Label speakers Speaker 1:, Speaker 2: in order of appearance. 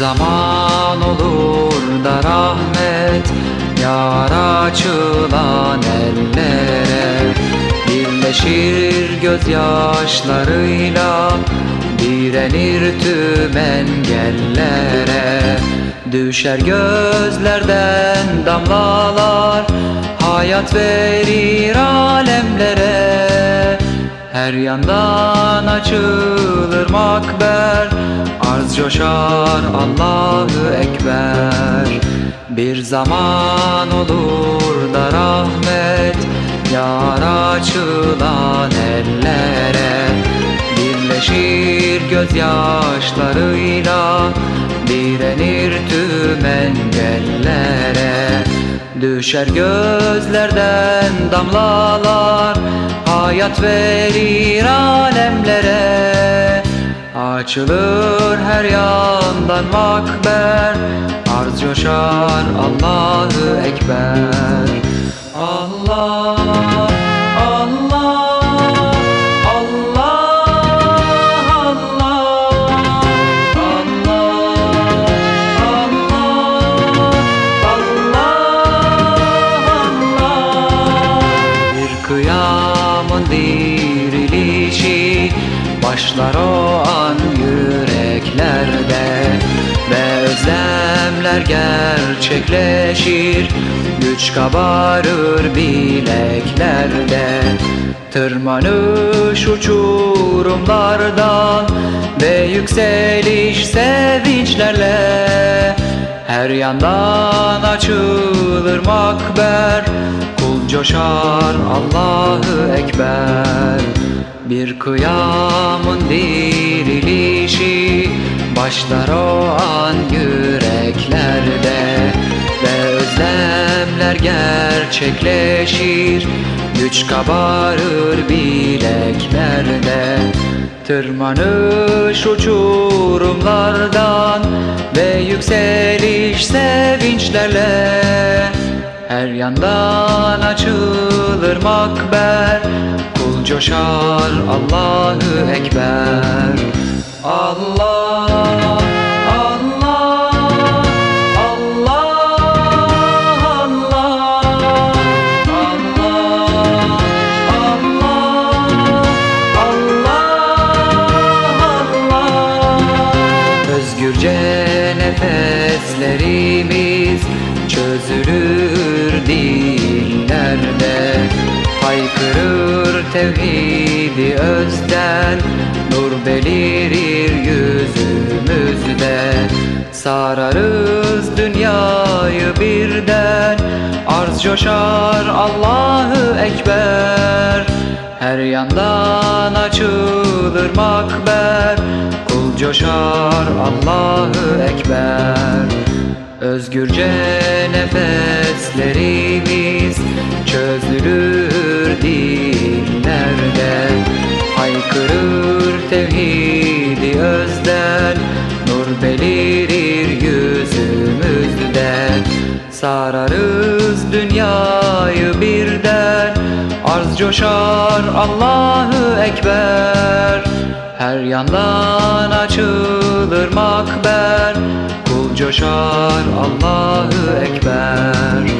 Speaker 1: zaman olur da rahmet Yar açılan ellere. Birleşir gözyaşlarıyla Direnir tüm engellere. Düşer gözlerden damlalar Hayat verir alemlere Her yandan açılır makber Arz coşar Allahu Ekber. Bir zaman olur da rahmet Yar açılan ellere. Birleşir gözyaşlarıyla Direnir tüm engellere Düşer gözlerden damlalar Hayat verir alemlere. Açılır her yandan makber Arz coşar Allahu Ekber Başlar o an yüreklerde Ve özlemler gerçekleşir. Güç kabarır bileklerde Tırmanış uçurumlardan Ve yükseliş sevinçlerle. Her yandan açılır makber Kul coşar Allahu Ekber Bir kıyamın dirilişi Başlar o an yüreklerde Ve özlemler gerçekleşir. Güç kabarır bileklerde Tırmanış uçurumlardan Ve yükseliş sevinçlerle. Her yandan açılır makber Coşar Allahu Ekber Allah Özgürce nefeslerimiz çözülür tevhidi özden Nur belirir yüzümüzde Sararız dünyayı birden Arz coşar Allahu Ekber Her yandan açılır makber Kul coşar Allahu Ekber Özgürce nefeslerimiz tevhidi özden Nur belirir yüzümüzde Sararız dünyayı birden Arz coşar Allahu Ekber. Her yandan açılır makber Kul coşar Allahu Ekber